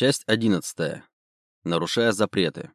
Часть 11. Нарушая запреты.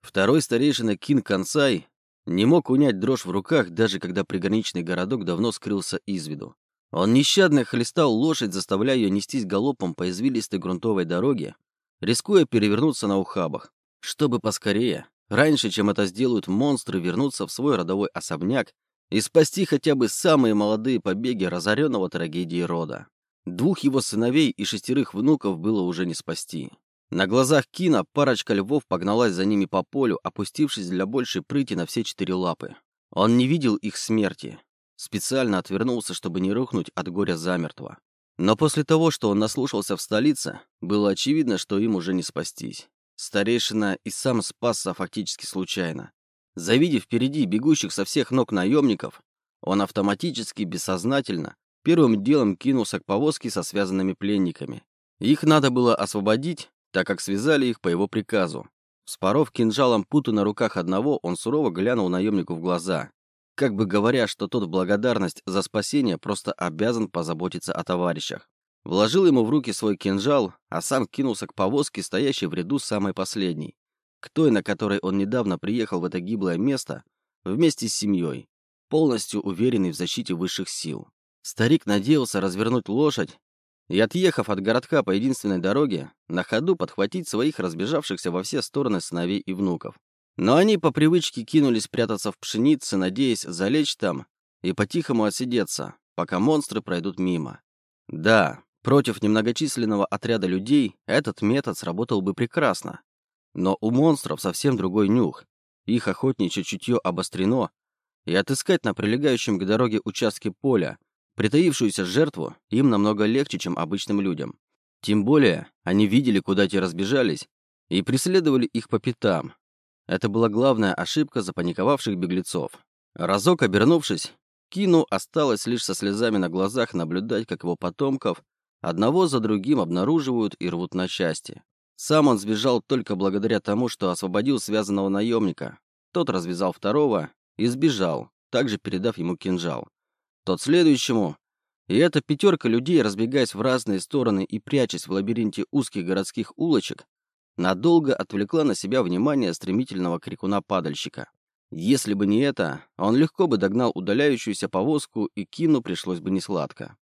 Второй старейшина Кин Кансай не мог унять дрожь в руках, даже когда приграничный городок давно скрылся из виду. Он нещадно хлестал лошадь, заставляя ее нестись галопом по извилистой грунтовой дороге, рискуя перевернуться на ухабах, чтобы поскорее, раньше, чем это сделают монстры, вернуться в свой родовой особняк и спасти хотя бы самые молодые побеги разоренного трагедии рода. Двух его сыновей и шестерых внуков было уже не спасти. На глазах Кина парочка львов погналась за ними по полю, опустившись для большей прыти на все четыре лапы. Он не видел их смерти. Специально отвернулся, чтобы не рухнуть от горя замертво. Но после того, что он наслушался в столице, было очевидно, что им уже не спастись. Старейшина и сам спасся фактически случайно. Завидев впереди бегущих со всех ног наемников, он автоматически, бессознательно, первым делом кинулся к повозке со связанными пленниками. Их надо было освободить, так как связали их по его приказу. Вспоров кинжалом путу на руках одного, он сурово глянул наемнику в глаза, как бы говоря, что тот в благодарность за спасение просто обязан позаботиться о товарищах. Вложил ему в руки свой кинжал, а сам кинулся к повозке, стоящей в ряду самой последней, к той, на которой он недавно приехал в это гиблое место, вместе с семьей, полностью уверенный в защите высших сил. Старик надеялся развернуть лошадь и, отъехав от городка по единственной дороге, на ходу подхватить своих разбежавшихся во все стороны сыновей и внуков. Но они по привычке кинулись прятаться в пшенице, надеясь залечь там и по-тихому отсидеться, пока монстры пройдут мимо. Да, против немногочисленного отряда людей этот метод сработал бы прекрасно. Но у монстров совсем другой нюх. Их охотничье чутье обострено, и отыскать на прилегающем к дороге участке поля Притаившуюся жертву им намного легче, чем обычным людям. Тем более, они видели, куда те разбежались, и преследовали их по пятам. Это была главная ошибка запаниковавших беглецов. Разок обернувшись, Кину осталось лишь со слезами на глазах наблюдать, как его потомков одного за другим обнаруживают и рвут на части. Сам он сбежал только благодаря тому, что освободил связанного наемника. Тот развязал второго и сбежал, также передав ему кинжал тот следующему. И эта пятерка людей, разбегаясь в разные стороны и прячась в лабиринте узких городских улочек, надолго отвлекла на себя внимание стремительного крикуна-падальщика. Если бы не это, он легко бы догнал удаляющуюся повозку, и Кину пришлось бы несладко.